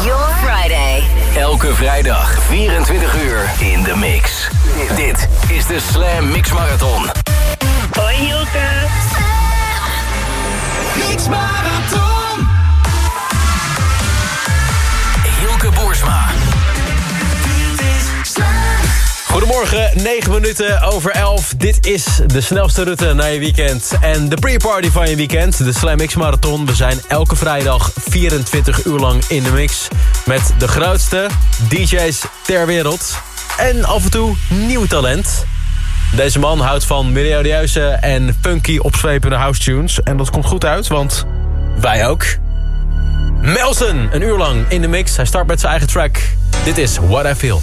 your Friday. Elke vrijdag 24 uur in de mix. Dit is de Slam Mix Marathon. Hoi Hilke. Mix Marathon. Goedemorgen, 9 minuten over 11. Dit is de snelste route naar je weekend. En de pre-party van je weekend, de Slam Mix Marathon. We zijn elke vrijdag 24 uur lang in de mix. Met de grootste DJ's ter wereld. En af en toe nieuw talent. Deze man houdt van melodieuze en funky opzwepende house tunes. En dat komt goed uit, want wij ook. Melson, een uur lang in de mix. Hij start met zijn eigen track. Dit is What I Feel.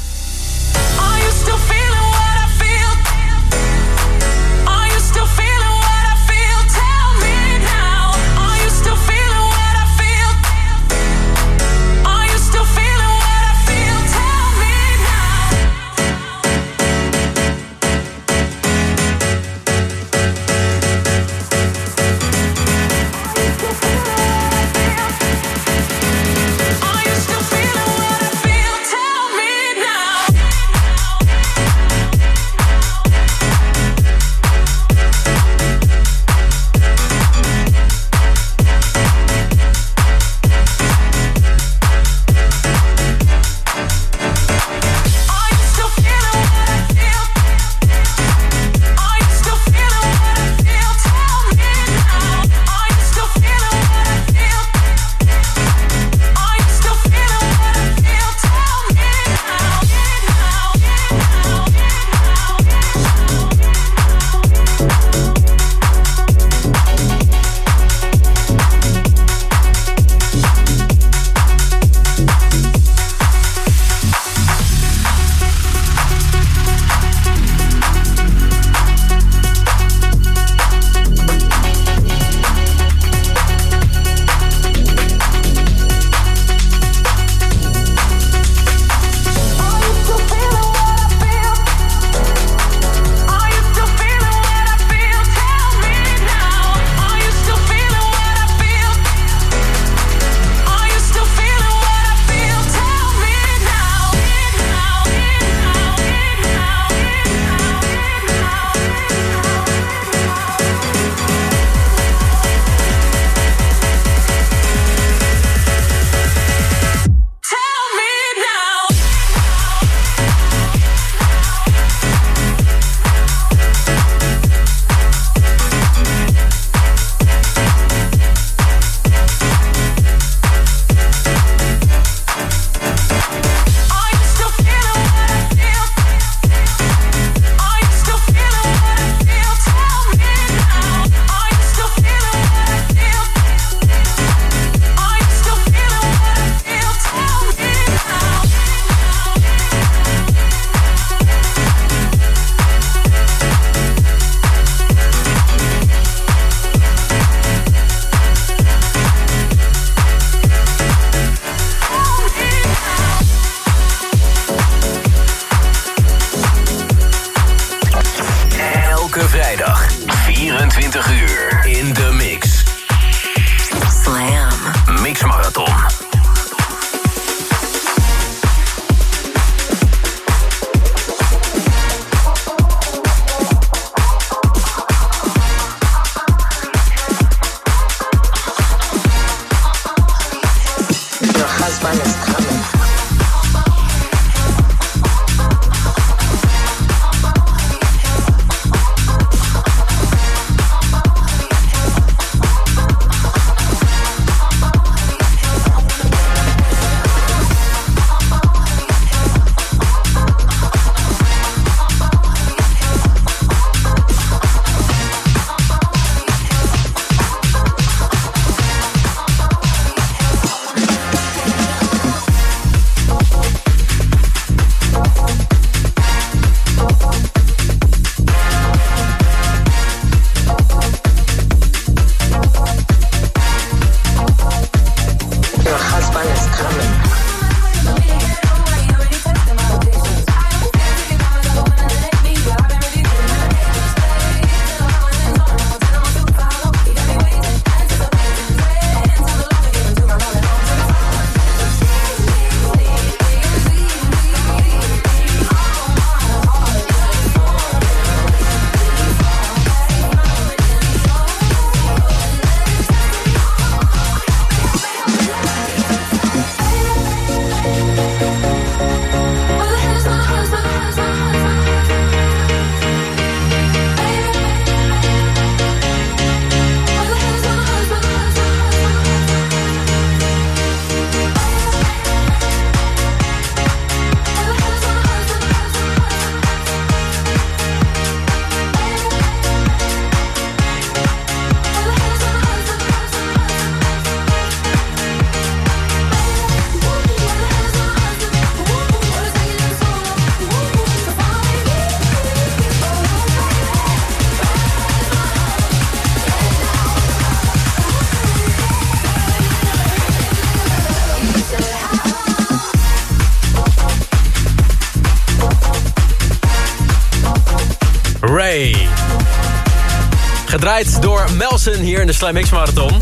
Gedraaid door Melson hier in de Slam Marathon.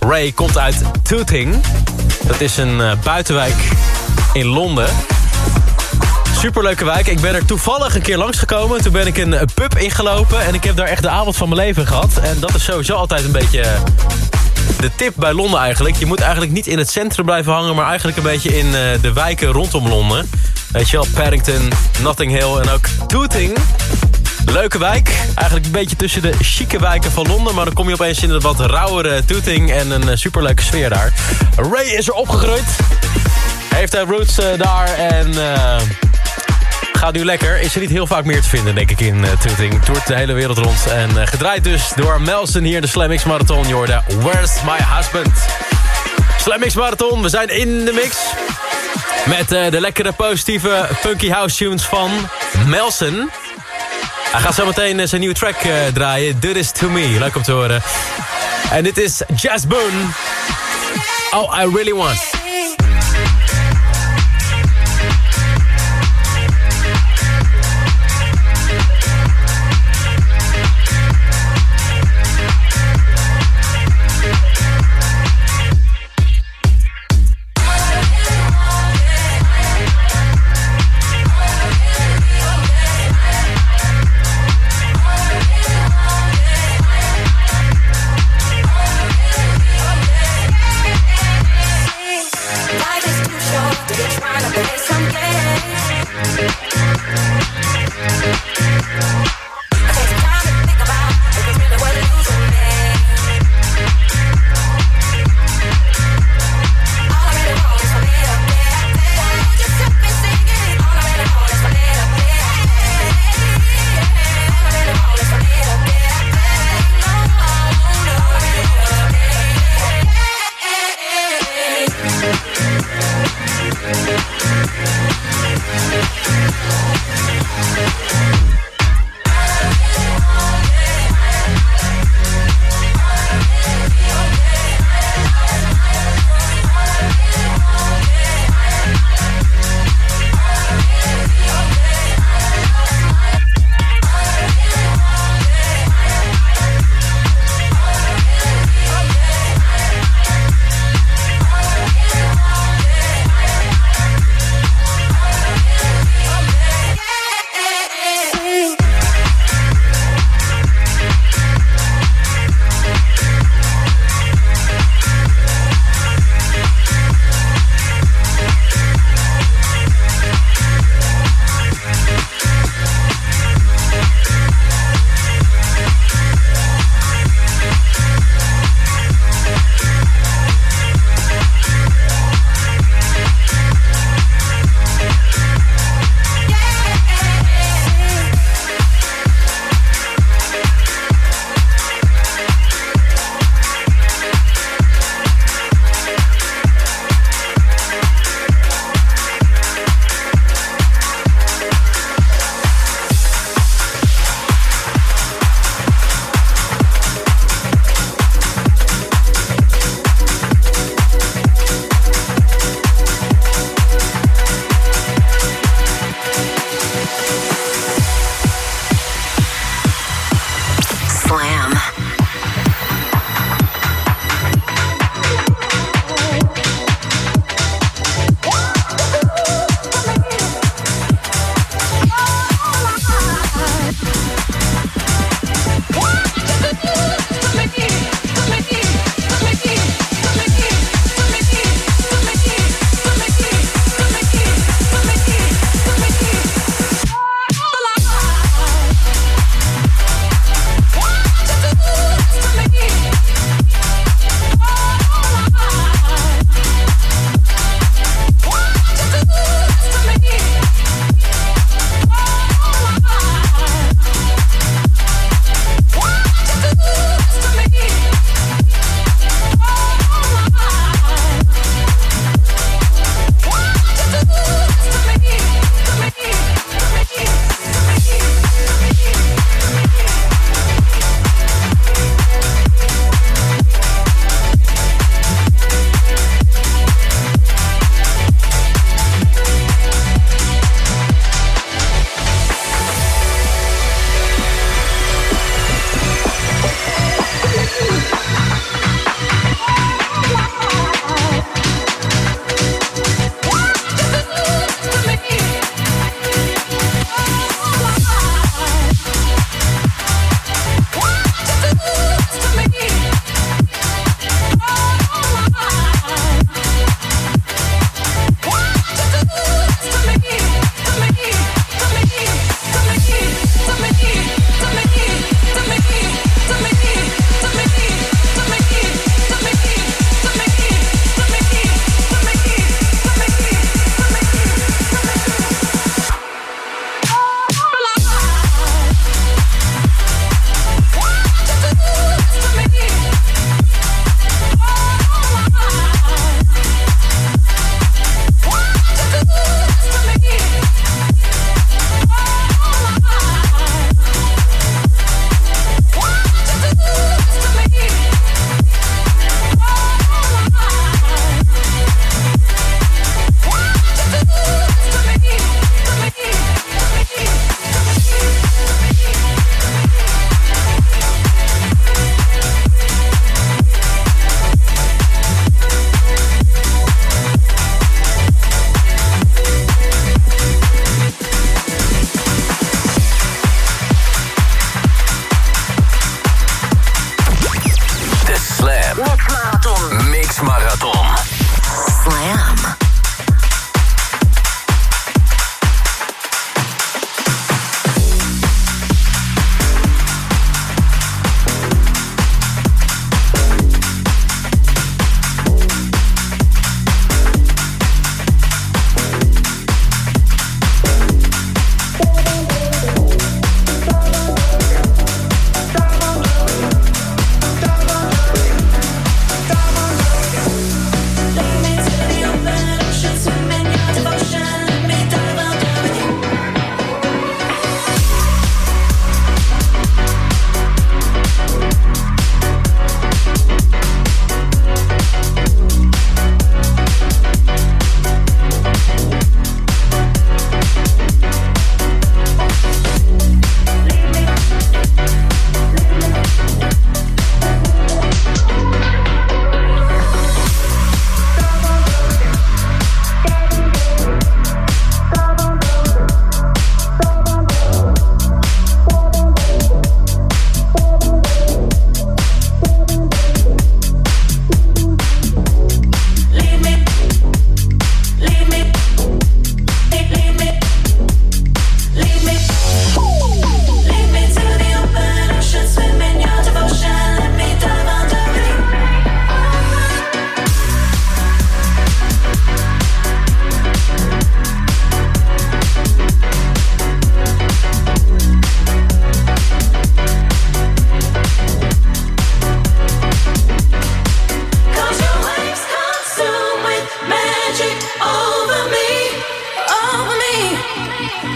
Ray komt uit Tooting. Dat is een eh, buitenwijk in Londen. Superleuke wijk. Ik ben er toevallig een keer langsgekomen. Toen ben ik een, een pub ingelopen. En ik heb daar echt de avond van mijn leven gehad. En dat is sowieso altijd een beetje eh, de tip bij Londen eigenlijk. Je moet eigenlijk niet in het centrum blijven hangen... maar eigenlijk een beetje in eh, de wijken rondom Londen. Weet je wel, Paddington, Notting Hill en ook Tooting. Leuke wijk. Eigenlijk een beetje tussen de chique wijken van Londen. Maar dan kom je opeens in een wat rauwere Tooting en een eh, superleuke sfeer daar. Ray is er opgegroeid. Heeft hij roots eh, daar en... eh, Gaat nu lekker. Is er niet heel vaak meer te vinden, denk ik, in uh, Tooting. Toert de hele wereld rond. En gedraaid dus door Melson hier de Slam X Marathon. Jorda, Where's My Husband? Slam X Marathon, we zijn in de mix. Met de lekkere, positieve, funky house tunes van Melson. Hij gaat zo meteen eh, zijn nieuwe track eh, draaien. Do This To Me. Leuk om te horen. En dit is Jazz Boone. Oh, I Really Want.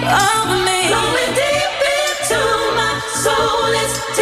Over me. Going deep into my soul, it's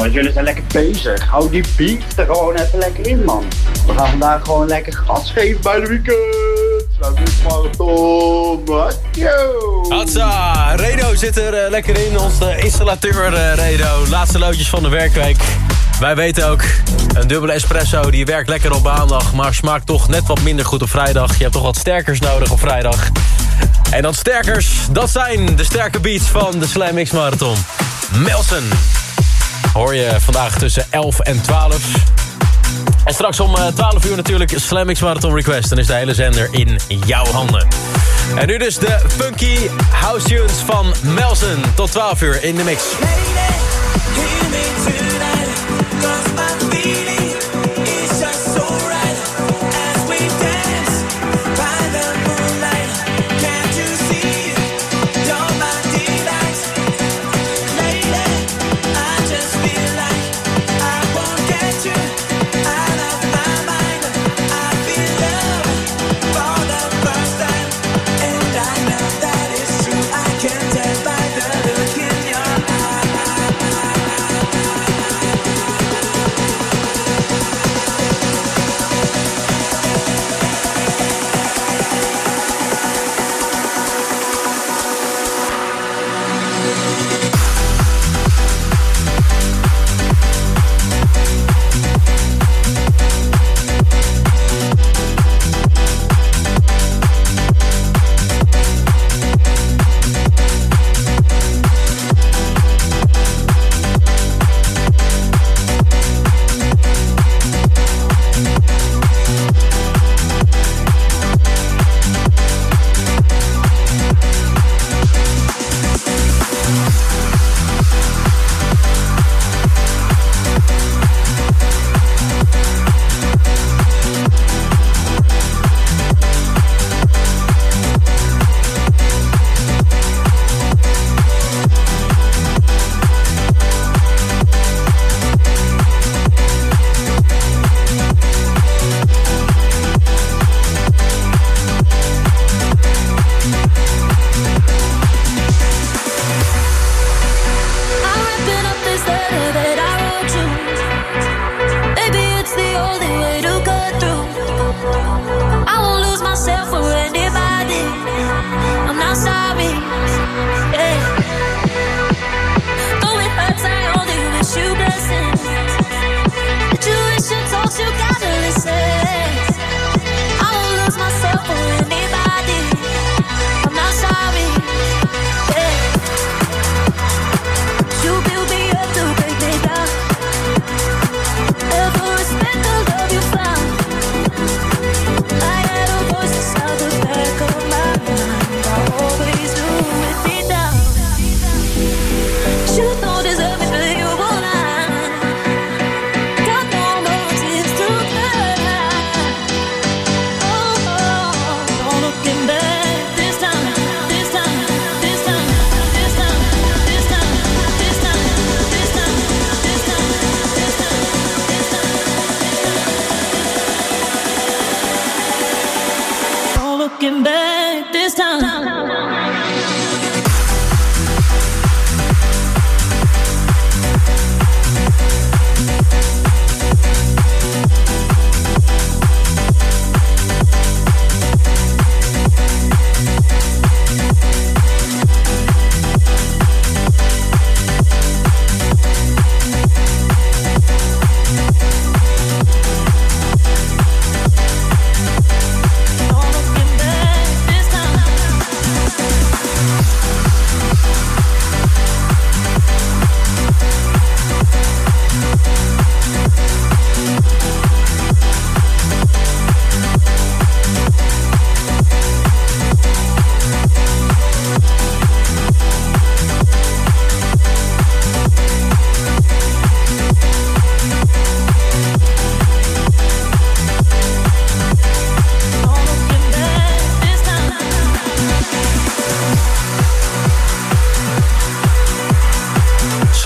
jongens. Jullie zijn lekker bezig. Hou die beat er gewoon even lekker in man. We gaan vandaag gewoon lekker gas geven bij de weekend. Marathon. Hatsa, Redo zit er eh, lekker in, onze installateur eh, Redo. Laatste loodjes van de werkweek. Wij weten ook, een dubbele espresso die werkt lekker op maandag... maar smaakt toch net wat minder goed op vrijdag. Je hebt toch wat sterkers nodig op vrijdag. En dan sterkers, dat zijn de sterke beats van de Slam X Marathon. Melson. Hoor je vandaag tussen 11 en 12. En straks om eh, 12 uur natuurlijk Slam X Marathon Request. Dan is de hele zender in jouw handen. En nu dus de funky house tunes van Melson. Tot 12 uur in de mix.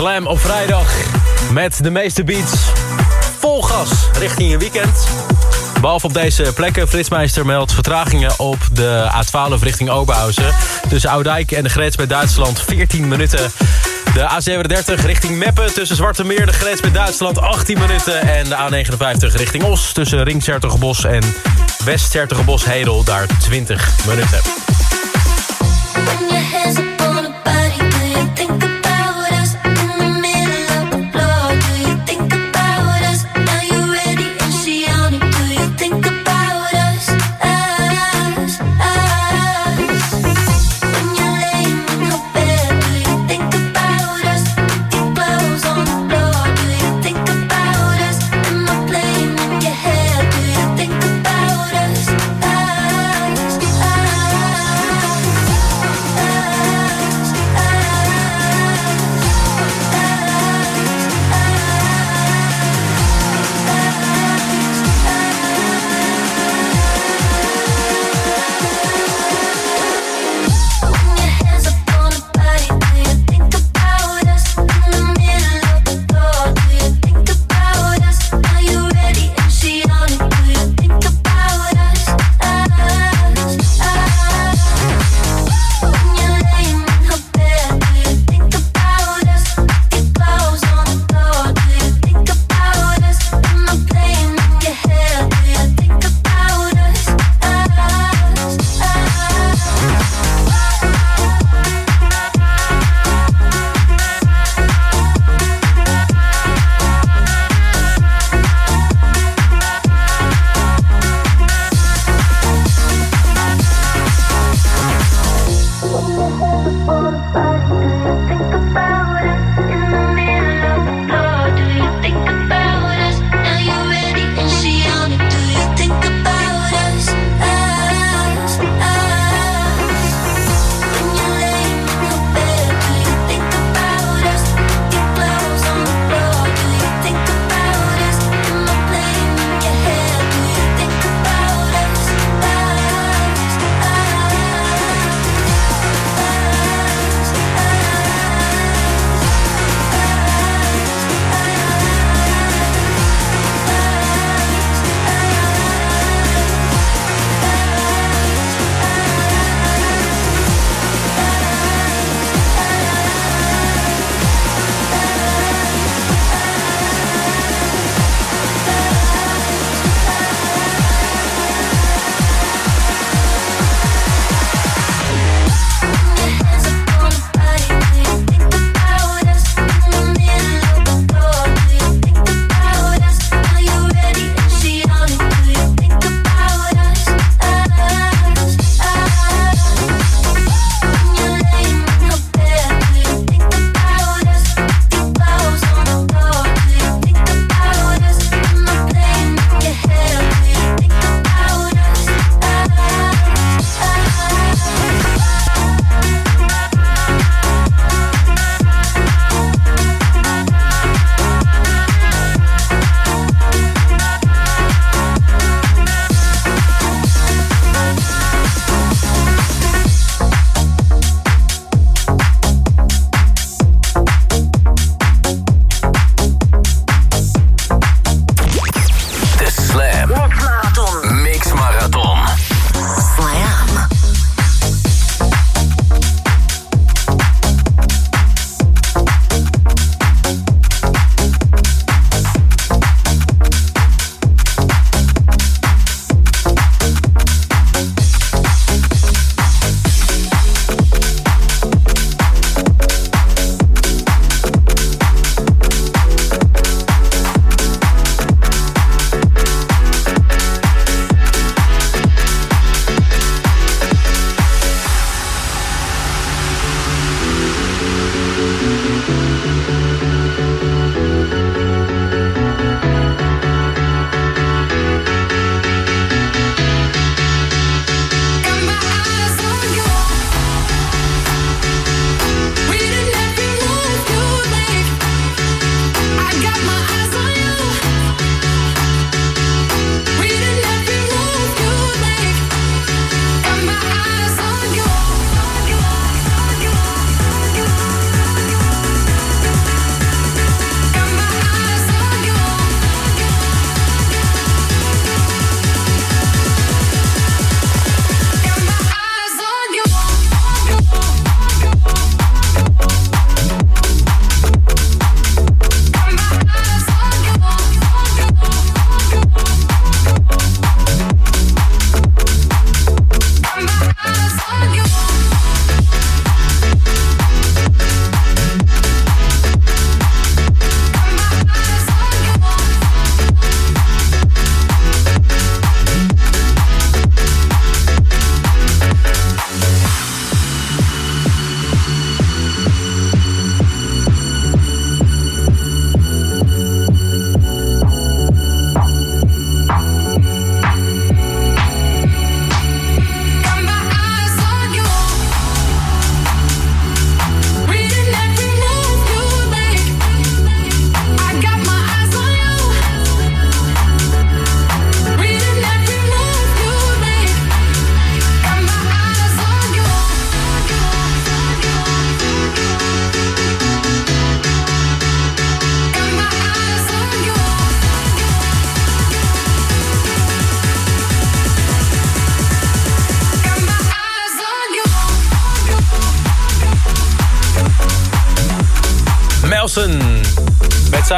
Slam op vrijdag. Met de meeste beats. Vol gas richting je weekend. Behalve op deze plekken. Fritsmeister meldt vertragingen op de A12 richting Oberhausen. Tussen Oudijk en de grens met Duitsland 14 minuten. De A37 richting Meppen tussen Zwarte Meer, de grens met Duitsland 18 minuten. En de A59 richting Os tussen Ring Sertogenbos en West Sertogenbos Hedel daar 20 minuten.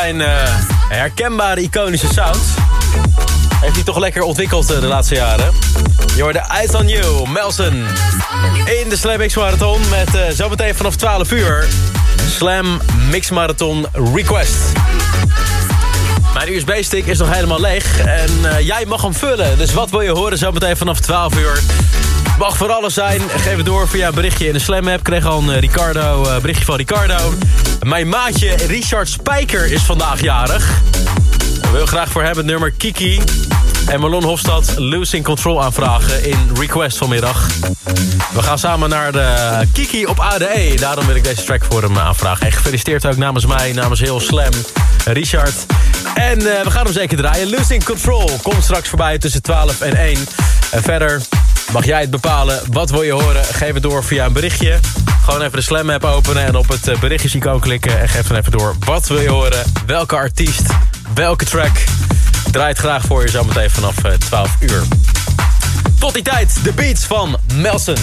Zijn eh, herkenbare iconische sound. Heeft hij toch lekker ontwikkeld eh, de laatste jaren. Je hoorde Eyes on You, Melson. In de Slam Mix Marathon met eh, zometeen vanaf 12 uur... Slam Mix Marathon Request. Mijn USB-stick is nog helemaal leeg en jij mag hem vullen. Dus wat wil je horen zometeen vanaf 12 uur? Mag voor alles zijn. Geef het door via een berichtje in de Slam app. Kreeg al een Ricardo, berichtje van Ricardo. Mijn maatje Richard Spijker is vandaag jarig. Ik wil graag voor hem het nummer Kiki. En Marlon Hofstad Losing Control aanvragen in Request vanmiddag. We gaan samen naar de Kiki op ADE. Daarom wil ik deze track voor hem aanvragen. En gefeliciteerd ook namens mij, namens heel Slam, Richard. En eh, we gaan hem zeker draaien. Losing Control komt straks voorbij tussen 12 en 1. En verder mag jij het bepalen. Wat wil je horen? Geef het door via een berichtje. Gewoon even de Slam app openen en op het eh, berichtjesicoon klikken. En geef dan even door. Wat wil je horen? Welke artiest? Welke track? Ik draai het graag voor je zometeen vanaf eh, 12 uur. Tot die tijd, de beats van Melson.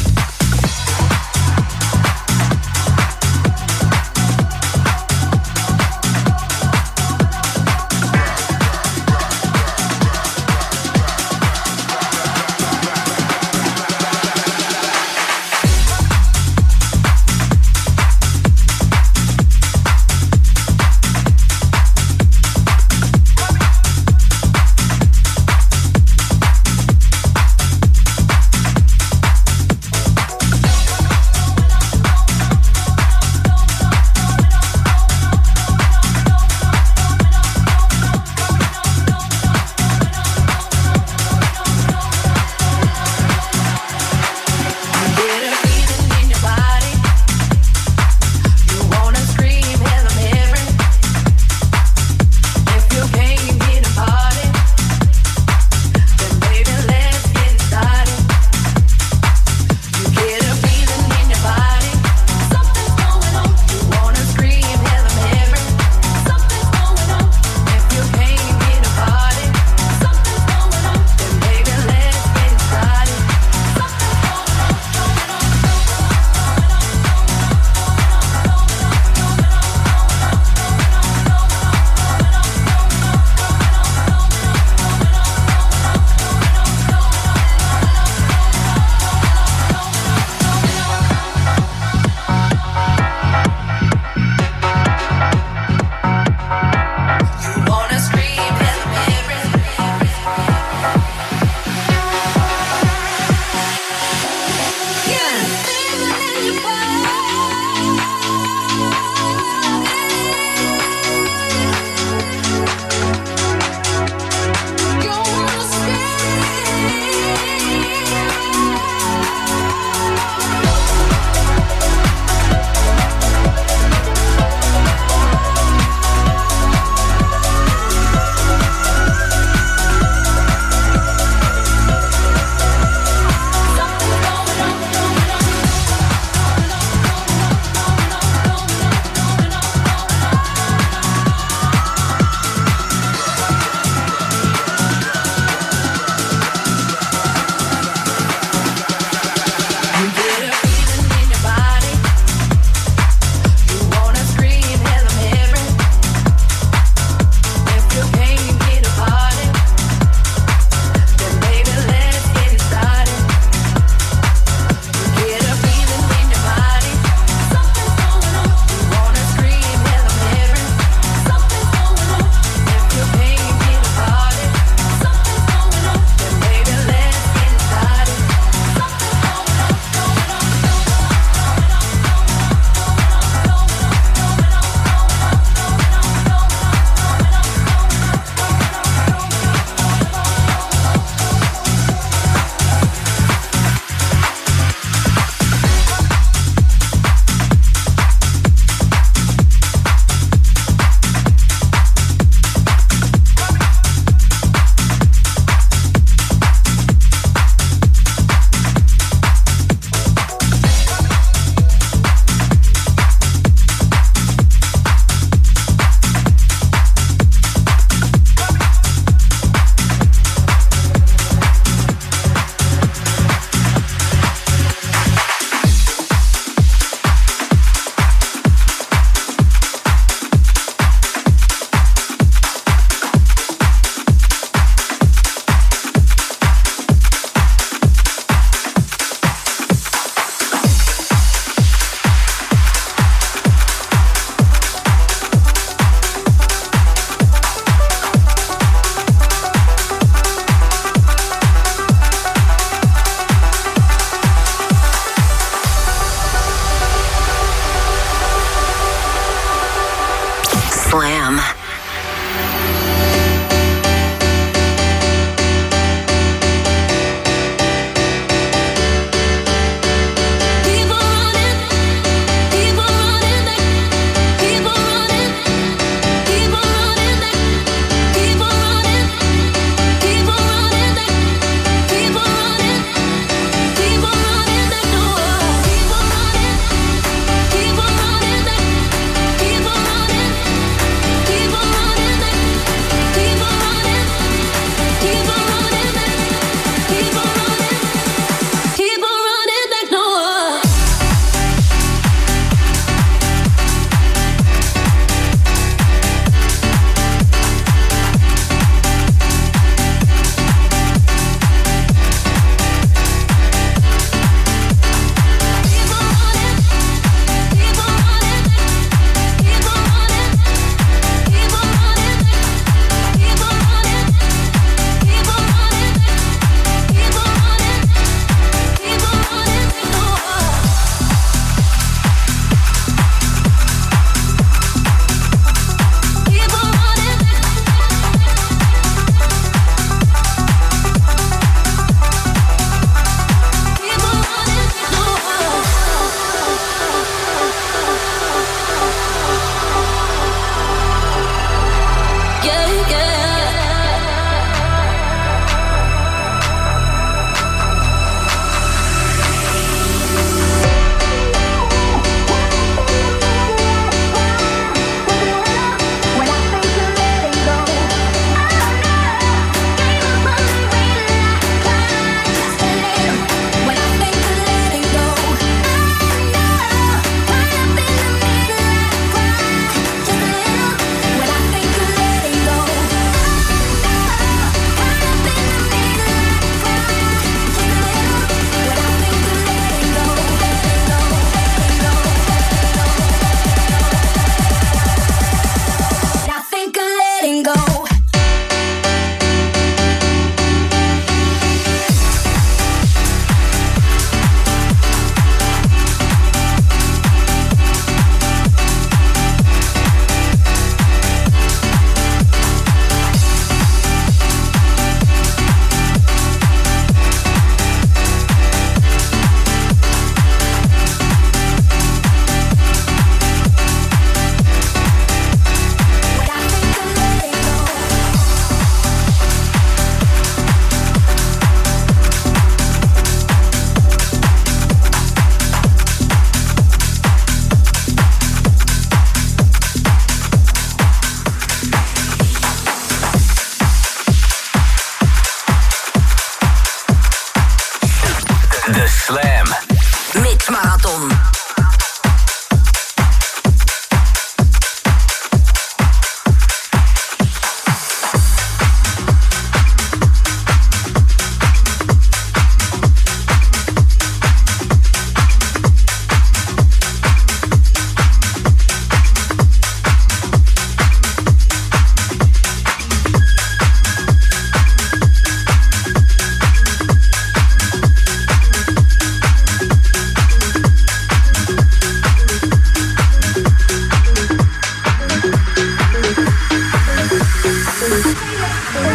Oh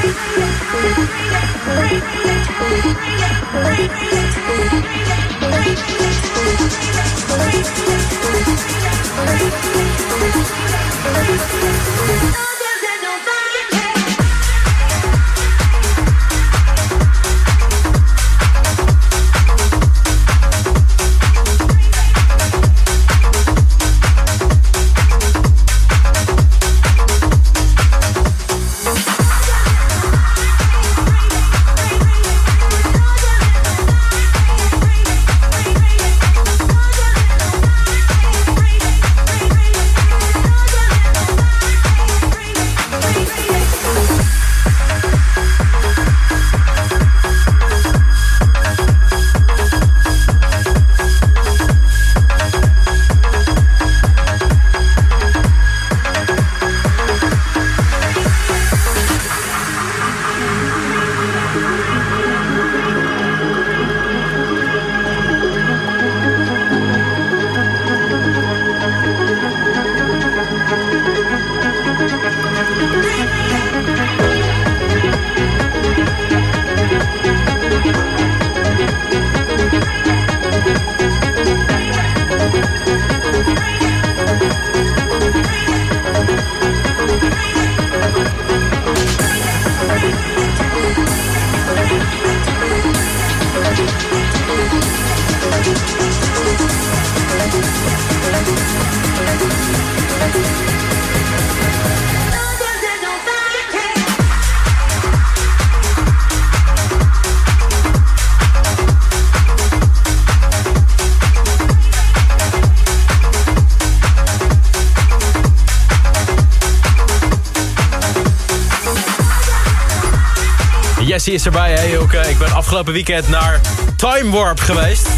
Is erbij, Hilke. Ik ben afgelopen weekend naar Time Warp geweest.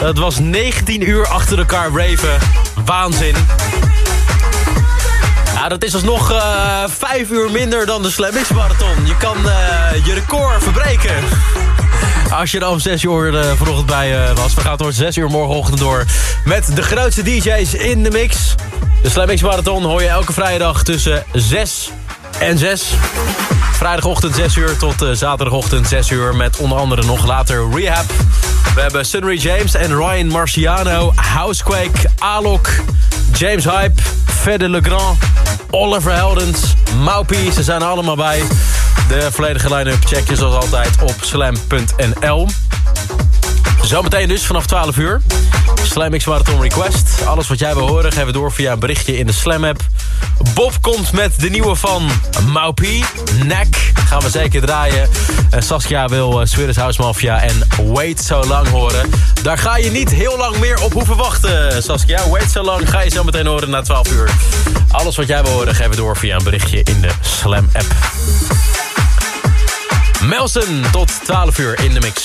Het was 19 uur achter elkaar raven. Waanzin. Ja, dat is alsnog eh 5 uur minder dan de Slam Marathon. Je kan eh, je record verbreken. Als je er om 6 uur uh, vanochtend bij was. We gaan tot 6 uur morgenochtend door met de grootste DJ's in de mix. De Slam Marathon hoor je elke vrijdag tussen 6 en 6. Vrijdagochtend 6 uur tot eh, zaterdagochtend 6 uur. Met onder andere nog later Rehab. We hebben Sunray James en Ryan Marciano. Housequake, Alok, James Hype, Fede Legrand, Oliver Heldens, Maupie. Ze zijn allemaal bij. De volledige line-up check je zoals altijd op slam.nl. Zometeen dus vanaf 12 uur. Slam X Marathon Request. Alles wat jij wil horen geven door via een berichtje in de Slam app. Bob komt met de nieuwe van Maupie. Nek gaan we zeker draaien. En Saskia wil uh, Swedish House Mafia en Wait So Long horen. Daar ga je niet heel lang meer op hoeven wachten, Saskia. Wait So Long ga je zo meteen horen na 12 uur. Alles wat jij wil horen geven door via een berichtje in de Slam app. Melson tot 12 uur in de mix.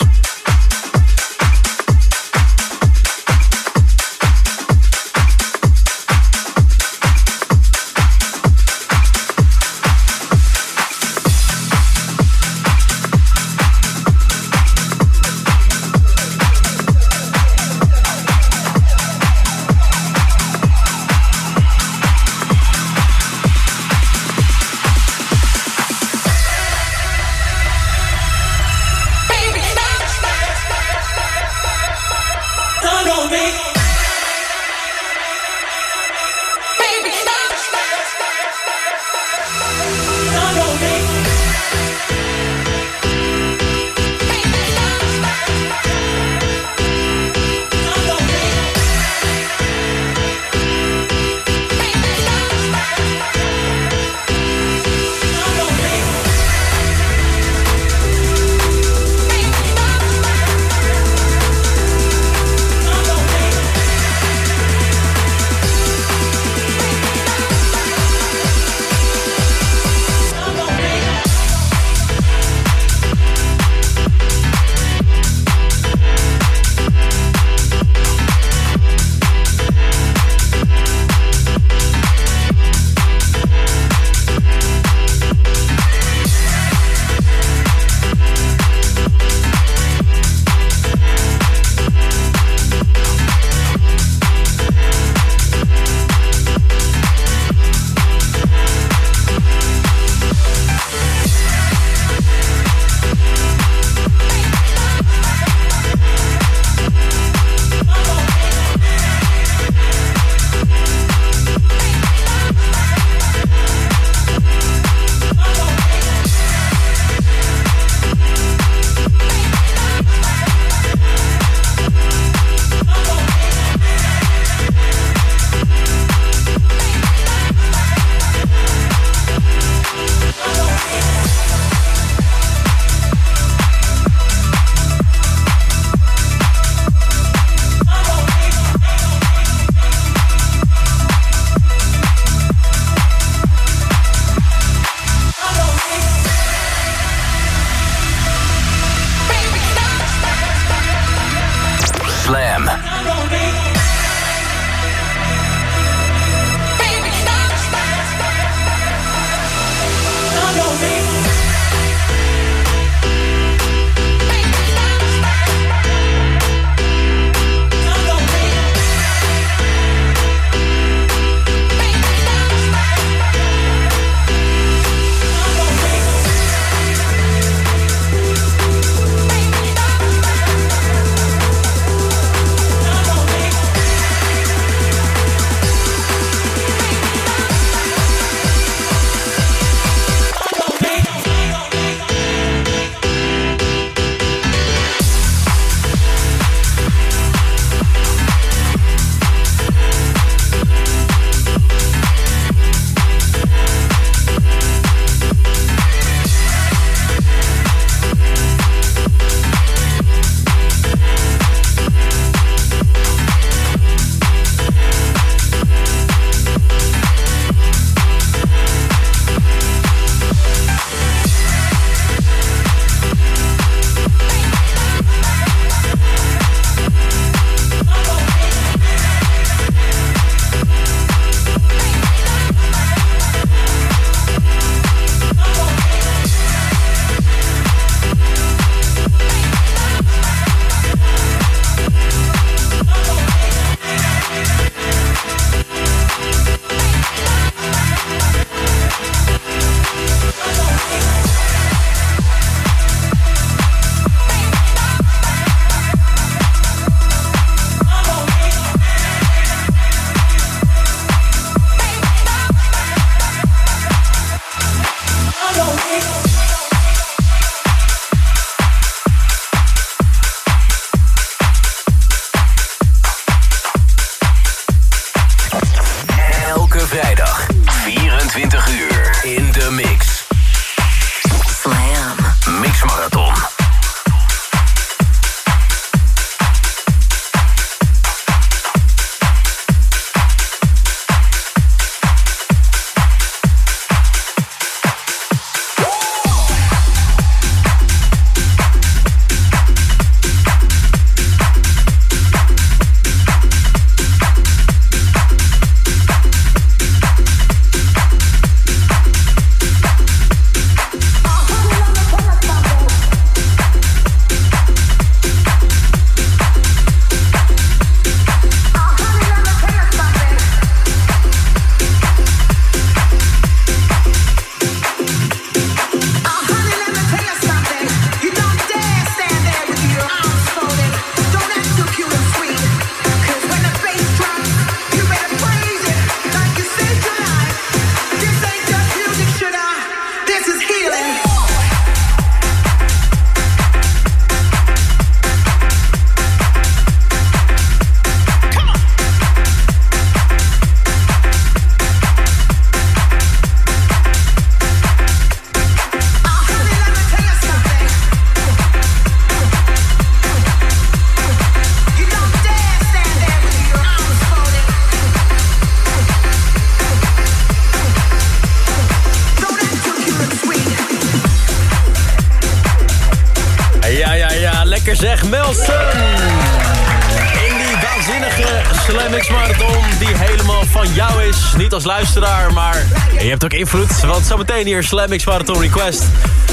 hebt ook invloed, want zometeen hier Slam X Marathon Request.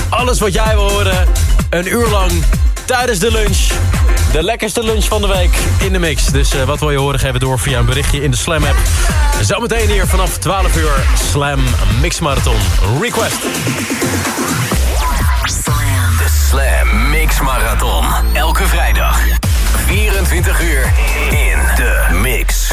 Alles wat jij wil horen, een uur lang tijdens de lunch. De lekkerste lunch van de week in de mix. Dus eh, wat wil je horen, geef het door via een berichtje in de Slam app. Zometeen hier vanaf 12 uur Slam Mix Marathon Request. De Slam Mix Marathon. Elke vrijdag. 24 uur in de mix.